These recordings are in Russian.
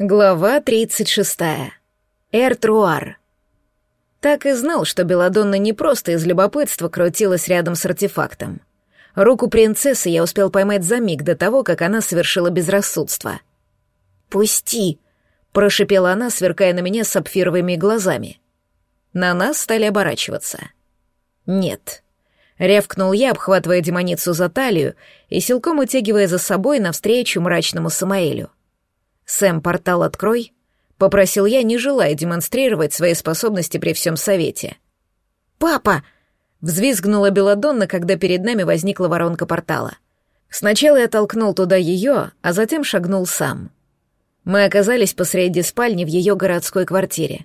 Глава 36. Эртруар. Так и знал, что Беладонна не просто из любопытства крутилась рядом с артефактом. Руку принцессы я успел поймать за миг до того, как она совершила безрассудство. «Пусти!» — прошипела она, сверкая на меня сапфировыми глазами. На нас стали оборачиваться. «Нет». Рявкнул я, обхватывая демоницу за талию и силком утягивая за собой навстречу мрачному Самаэлю. «Сэм, портал открой», — попросил я, не желая демонстрировать свои способности при всем совете. «Папа!» — взвизгнула Беладонна, когда перед нами возникла воронка портала. Сначала я толкнул туда ее, а затем шагнул сам. Мы оказались посреди спальни в ее городской квартире.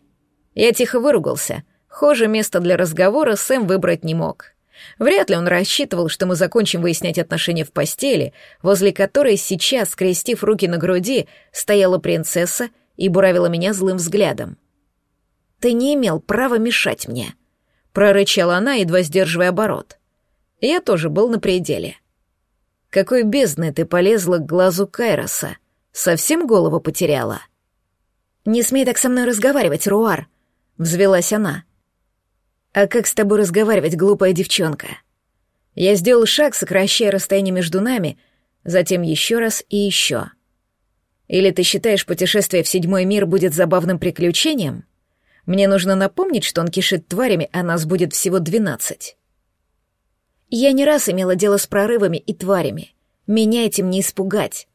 Я тихо выругался. Хуже места для разговора Сэм выбрать не мог. Вряд ли он рассчитывал, что мы закончим выяснять отношения в постели, возле которой сейчас, скрестив руки на груди, стояла принцесса и буравила меня злым взглядом. «Ты не имел права мешать мне», — прорычала она, едва сдерживая оборот. Я тоже был на пределе. «Какой бездной ты полезла к глазу Кайроса? Совсем голову потеряла?» «Не смей так со мной разговаривать, Руар», — взвелась она. «А как с тобой разговаривать, глупая девчонка?» Я сделал шаг, сокращая расстояние между нами, затем еще раз и еще. «Или ты считаешь, путешествие в седьмой мир будет забавным приключением? Мне нужно напомнить, что он кишит тварями, а нас будет всего двенадцать». Я не раз имела дело с прорывами и тварями. Меня этим не испугать.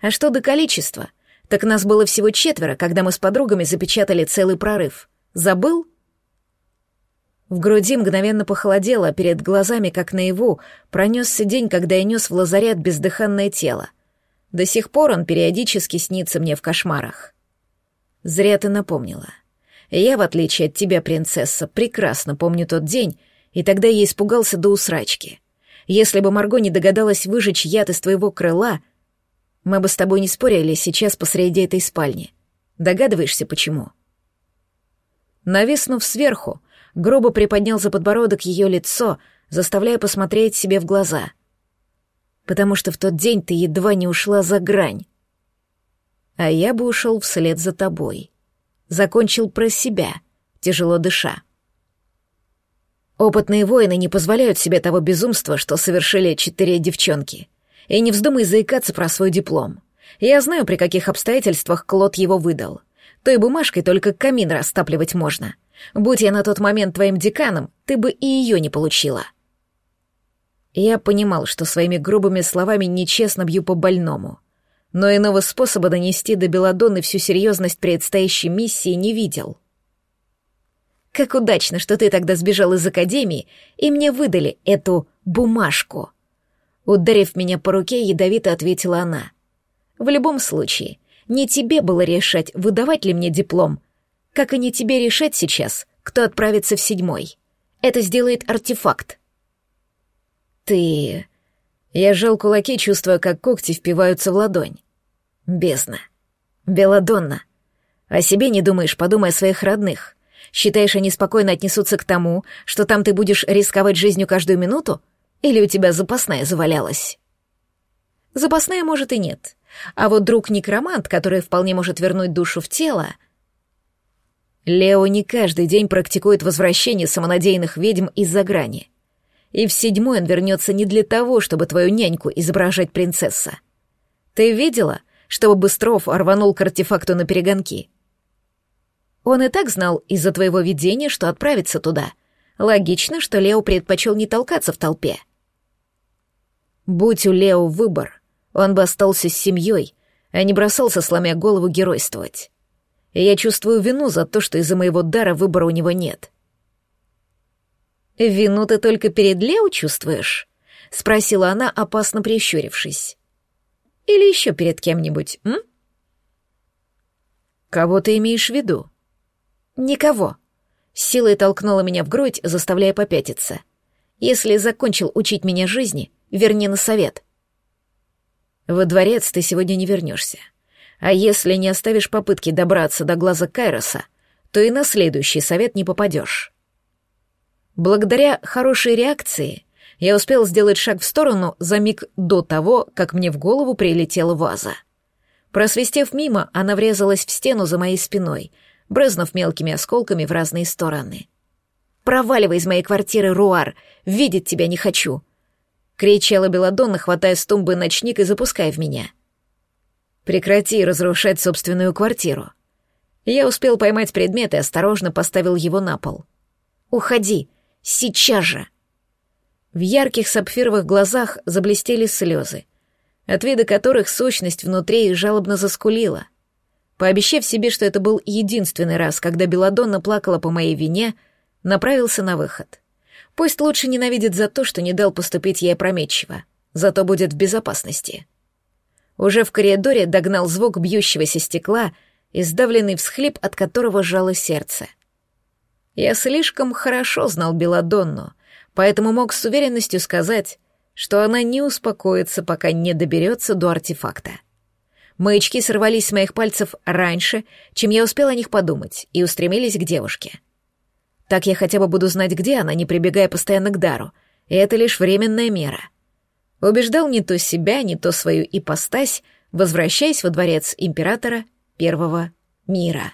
А что до количества? Так нас было всего четверо, когда мы с подругами запечатали целый прорыв. Забыл? В груди мгновенно похолодело, а перед глазами, как наяву, пронесся день, когда я нес в лазарет бездыханное тело. До сих пор он периодически снится мне в кошмарах. Зря ты напомнила. Я, в отличие от тебя, принцесса, прекрасно помню тот день, и тогда я испугался до усрачки. Если бы Марго не догадалась выжечь яд из твоего крыла, мы бы с тобой не спорили сейчас посреди этой спальни. Догадываешься, почему?» Нависнув сверху, грубо приподнял за подбородок ее лицо, заставляя посмотреть себе в глаза. «Потому что в тот день ты едва не ушла за грань. А я бы ушел вслед за тобой. Закончил про себя, тяжело дыша. Опытные воины не позволяют себе того безумства, что совершили четыре девчонки. И не вздумай заикаться про свой диплом. Я знаю, при каких обстоятельствах Клод его выдал. Той бумажкой только камин растапливать можно — Будь я на тот момент твоим деканом, ты бы и ее не получила. Я понимал, что своими грубыми словами нечестно бью по больному, но иного способа донести до Беладонны всю серьезность предстоящей миссии не видел. Как удачно, что ты тогда сбежал из академии, и мне выдали эту бумажку. Ударив меня по руке, ядовито ответила она. В любом случае, не тебе было решать, выдавать ли мне диплом, как и не тебе решать сейчас, кто отправится в седьмой. Это сделает артефакт. Ты... Я сжал кулаки, чувствуя, как когти впиваются в ладонь. Бездна. Беладонна. О себе не думаешь, подумай о своих родных. Считаешь, они спокойно отнесутся к тому, что там ты будешь рисковать жизнью каждую минуту? Или у тебя запасная завалялась? Запасная, может, и нет. А вот друг-некромант, который вполне может вернуть душу в тело, Лео не каждый день практикует возвращение самонадеянных ведьм из-за грани. И в седьмой он вернется не для того, чтобы твою няньку изображать принцесса. Ты видела, чтобы Быстров рванул к артефакту на перегонки? Он и так знал из-за твоего видения, что отправится туда. Логично, что Лео предпочел не толкаться в толпе. Будь у Лео выбор, он бы остался с семьей, а не бросался, сломя голову, геройствовать и я чувствую вину за то, что из-за моего дара выбора у него нет. «Вину ты только перед Лео чувствуешь?» — спросила она, опасно прищурившись. «Или еще перед кем-нибудь, м?» «Кого ты имеешь в виду?» «Никого». Силой толкнула меня в грудь, заставляя попятиться. «Если закончил учить меня жизни, верни на совет». «Во дворец ты сегодня не вернешься. А если не оставишь попытки добраться до глаза Кайроса, то и на следующий совет не попадешь. Благодаря хорошей реакции я успел сделать шаг в сторону за миг до того, как мне в голову прилетела ваза. Просвистев мимо, она врезалась в стену за моей спиной, брызнув мелкими осколками в разные стороны. «Проваливай из моей квартиры, Руар! Видеть тебя не хочу!» кричала Беладонна, хватая с тумбы ночник и запуская в меня. «Прекрати разрушать собственную квартиру». Я успел поймать предмет и осторожно поставил его на пол. «Уходи! Сейчас же!» В ярких сапфировых глазах заблестели слезы, от вида которых сущность внутри жалобно заскулила. Пообещав себе, что это был единственный раз, когда Беладонна плакала по моей вине, направился на выход. Пусть лучше ненавидит за то, что не дал поступить ей опрометчиво, зато будет в безопасности. Уже в коридоре догнал звук бьющегося стекла и сдавленный всхлип, от которого жало сердце. Я слишком хорошо знал Беладонну, поэтому мог с уверенностью сказать, что она не успокоится, пока не доберется до артефакта. Маячки сорвались с моих пальцев раньше, чем я успел о них подумать, и устремились к девушке. Так я хотя бы буду знать, где она, не прибегая постоянно к дару, и это лишь временная мера. Убеждал не то себя, не то свою ипостась, возвращаясь во дворец императора Первого мира.